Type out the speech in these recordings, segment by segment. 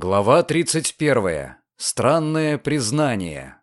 Глава 31. Странное признание.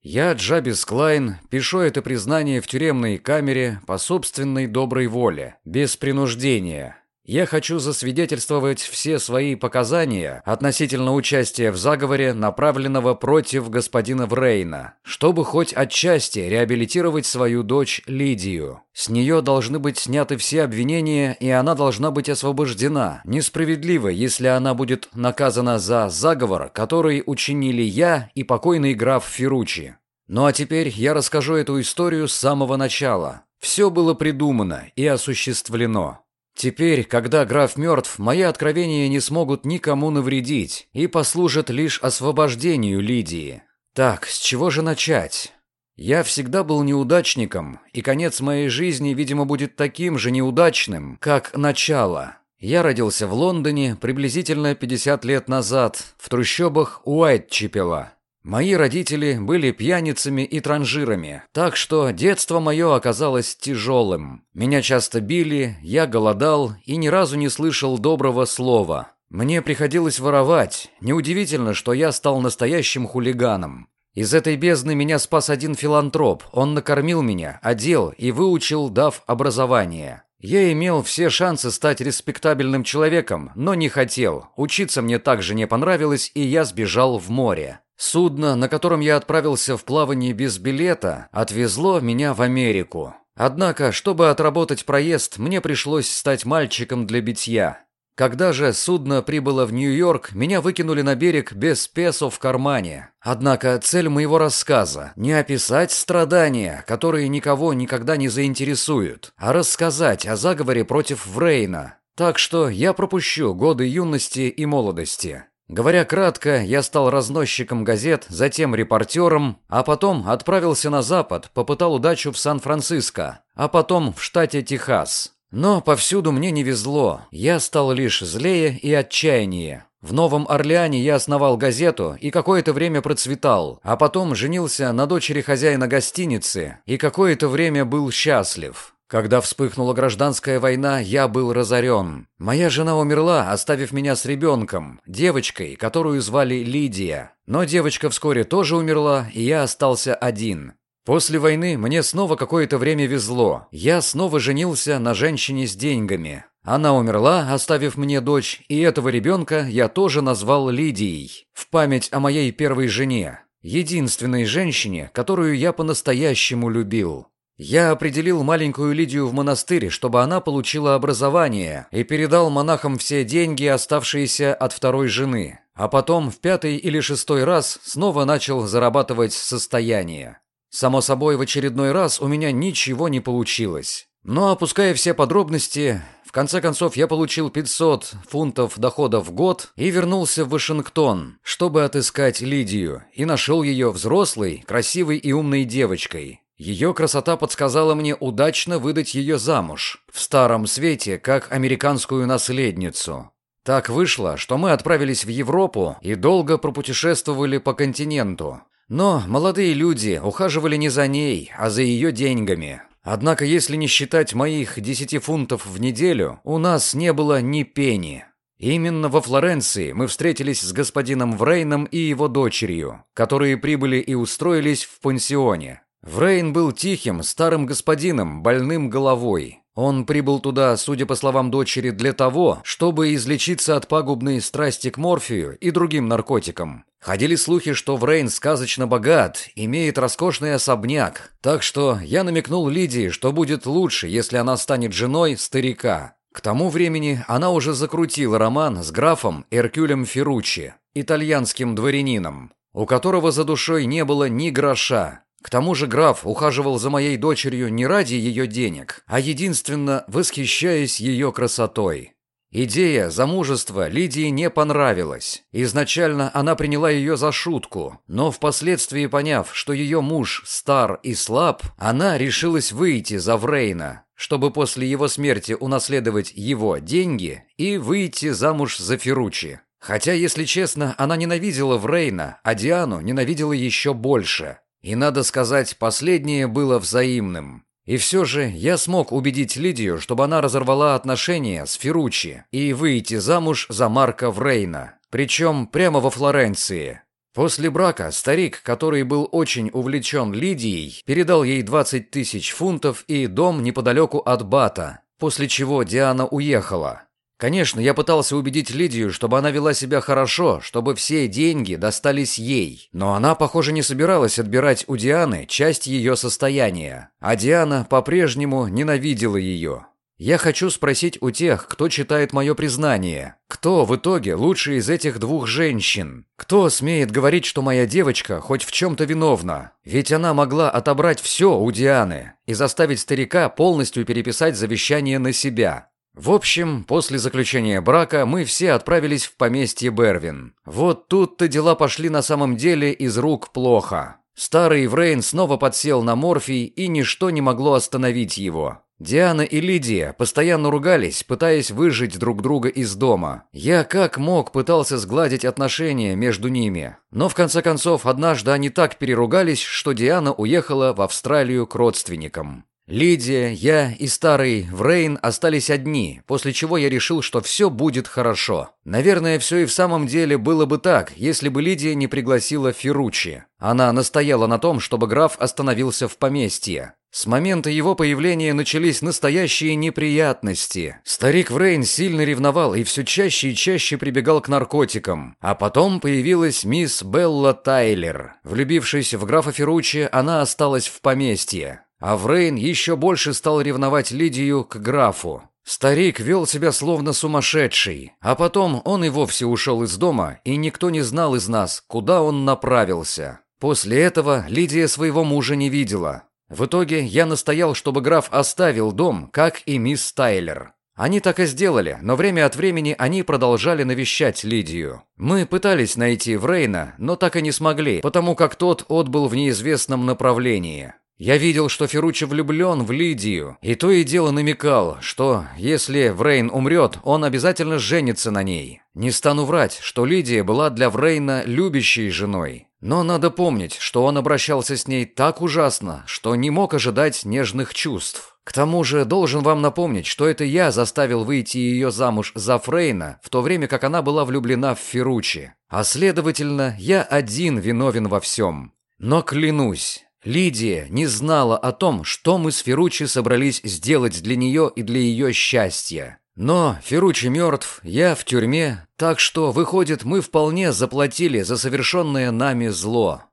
Я, Джабис Клайн, пишу это признание в тюремной камере по собственной доброй воле, без принуждения. Я хочу засвидетельствовать все свои показания относительно участия в заговоре, направленного против господина Врейна, чтобы хоть отчасти реабилитировать свою дочь Лидию. С нее должны быть сняты все обвинения, и она должна быть освобождена. Несправедливо, если она будет наказана за заговор, который учинили я и покойный граф Ферручи. Ну а теперь я расскажу эту историю с самого начала. Все было придумано и осуществлено. Теперь, когда граф мертв, мои откровения не смогут никому навредить и послужат лишь освобождению Лидии. Так, с чего же начать? Я всегда был неудачником, и конец моей жизни, видимо, будет таким же неудачным, как начало. Я родился в Лондоне приблизительно 50 лет назад, в трущобах Уайтчепела. Мои родители были пьяницами и транжирами, так что детство мое оказалось тяжелым. Меня часто били, я голодал и ни разу не слышал доброго слова. Мне приходилось воровать. Неудивительно, что я стал настоящим хулиганом. Из этой бездны меня спас один филантроп. Он накормил меня, одел и выучил, дав образование. Я имел все шансы стать респектабельным человеком, но не хотел. Учиться мне также не понравилось, и я сбежал в море. Судно, на котором я отправился в плавание без билета, отвезло меня в Америку. Однако, чтобы отработать проезд, мне пришлось стать мальчиком для битья. Когда же судно прибыло в Нью-Йорк, меня выкинули на берег без песо в кармане. Однако цель моего рассказа – не описать страдания, которые никого никогда не заинтересуют, а рассказать о заговоре против Врейна. Так что я пропущу годы юности и молодости. Говоря кратко, я стал разносчиком газет, затем репортером, а потом отправился на запад, попытал удачу в Сан-Франциско, а потом в штате Техас. Но повсюду мне не везло, я стал лишь злее и отчаяннее. В Новом Орлеане я основал газету и какое-то время процветал, а потом женился на дочери хозяина гостиницы и какое-то время был счастлив. Когда вспыхнула гражданская война, я был разорен. Моя жена умерла, оставив меня с ребенком, девочкой, которую звали Лидия. Но девочка вскоре тоже умерла, и я остался один. После войны мне снова какое-то время везло. Я снова женился на женщине с деньгами. Она умерла, оставив мне дочь, и этого ребенка я тоже назвал Лидией, в память о моей первой жене, единственной женщине, которую я по-настоящему любил. Я определил маленькую Лидию в монастырь, чтобы она получила образование, и передал монахам все деньги, оставшиеся от второй жены. А потом в пятый или шестой раз снова начал зарабатывать состояние. Само собой, в очередной раз у меня ничего не получилось. Но опуская все подробности, в конце концов я получил 500 фунтов дохода в год и вернулся в Вашингтон, чтобы отыскать Лидию, и нашел ее взрослой, красивой и умной девочкой, ее красота подсказала мне удачно выдать ее замуж, в старом свете, как американскую наследницу. Так вышло, что мы отправились в Европу и долго пропутешествовали по континенту. Но молодые люди ухаживали не за ней, а за ее деньгами. Однако, если не считать моих 10 фунтов в неделю, у нас не было ни пени. Именно во Флоренции мы встретились с господином Врейном и его дочерью, которые прибыли и устроились в пансионе. Врейн был тихим, старым господином, больным головой. Он прибыл туда, судя по словам дочери, для того, чтобы излечиться от пагубной страсти к морфию и другим наркотикам. Ходили слухи, что Врейн сказочно богат, имеет роскошный особняк, так что я намекнул Лидии, что будет лучше, если она станет женой старика. К тому времени она уже закрутила роман с графом Эркюлем Ферруччи, итальянским дворянином, у которого за душой не было ни гроша, к тому же граф ухаживал за моей дочерью не ради ее денег, а единственно восхищаясь ее красотой. Идея замужества Лидии не понравилась. Изначально она приняла ее за шутку, но впоследствии поняв, что ее муж стар и слаб, она решилась выйти за Врейна, чтобы после его смерти унаследовать его деньги и выйти замуж за Ферручи. Хотя, если честно, она ненавидела Врейна, а Диану ненавидела еще больше – и, надо сказать, последнее было взаимным. И все же я смог убедить Лидию, чтобы она разорвала отношения с Ферручи и выйти замуж за Марка Врейна. причем прямо во Флоренции. После брака старик, который был очень увлечен Лидией, передал ей 20 тысяч фунтов и дом неподалеку от Бата, после чего Диана уехала. Конечно, я пытался убедить Лидию, чтобы она вела себя хорошо, чтобы все деньги достались ей. Но она, похоже, не собиралась отбирать у Дианы часть ее состояния. А Диана по-прежнему ненавидела ее. Я хочу спросить у тех, кто читает мое признание, кто в итоге лучше из этих двух женщин? Кто смеет говорить, что моя девочка хоть в чем-то виновна? Ведь она могла отобрать все у Дианы и заставить старика полностью переписать завещание на себя. В общем, после заключения брака мы все отправились в поместье Бервин. Вот тут-то дела пошли на самом деле из рук плохо. Старый Врейн снова подсел на морфий, и ничто не могло остановить его. Диана и Лидия постоянно ругались, пытаясь выжить друг друга из дома. Я как мог пытался сгладить отношения между ними. Но в конце концов, однажды они так переругались, что Диана уехала в Австралию к родственникам. Лидия, я и старый Врейн остались одни, после чего я решил, что все будет хорошо. Наверное, все и в самом деле было бы так, если бы Лидия не пригласила Ферручи. Она настояла на том, чтобы граф остановился в поместье. С момента его появления начались настоящие неприятности. Старик Врейн сильно ревновал и все чаще и чаще прибегал к наркотикам. А потом появилась мисс Белла Тайлер. Влюбившись в графа Ферручи, она осталась в поместье. А Врейн еще больше стал ревновать Лидию к графу. Старик вел себя словно сумасшедший, а потом он и вовсе ушел из дома, и никто не знал из нас, куда он направился. После этого Лидия своего мужа не видела. В итоге я настоял, чтобы граф оставил дом, как и мисс Тайлер. Они так и сделали, но время от времени они продолжали навещать Лидию. Мы пытались найти Врейна, но так и не смогли, потому как тот отбыл в неизвестном направлении. Я видел, что Ферруччи влюблен в Лидию, и то и дело намекал, что если Врейн умрет, он обязательно женится на ней. Не стану врать, что Лидия была для Врейна любящей женой. Но надо помнить, что он обращался с ней так ужасно, что не мог ожидать нежных чувств. К тому же должен вам напомнить, что это я заставил выйти ее замуж за Фрейна, в то время как она была влюблена в Ферруччи. А следовательно, я один виновен во всем. Но клянусь, Лидия не знала о том, что мы с Ферручи собрались сделать для нее и для ее счастья. Но Ферручи мертв, я в тюрьме, так что, выходит, мы вполне заплатили за совершенное нами зло.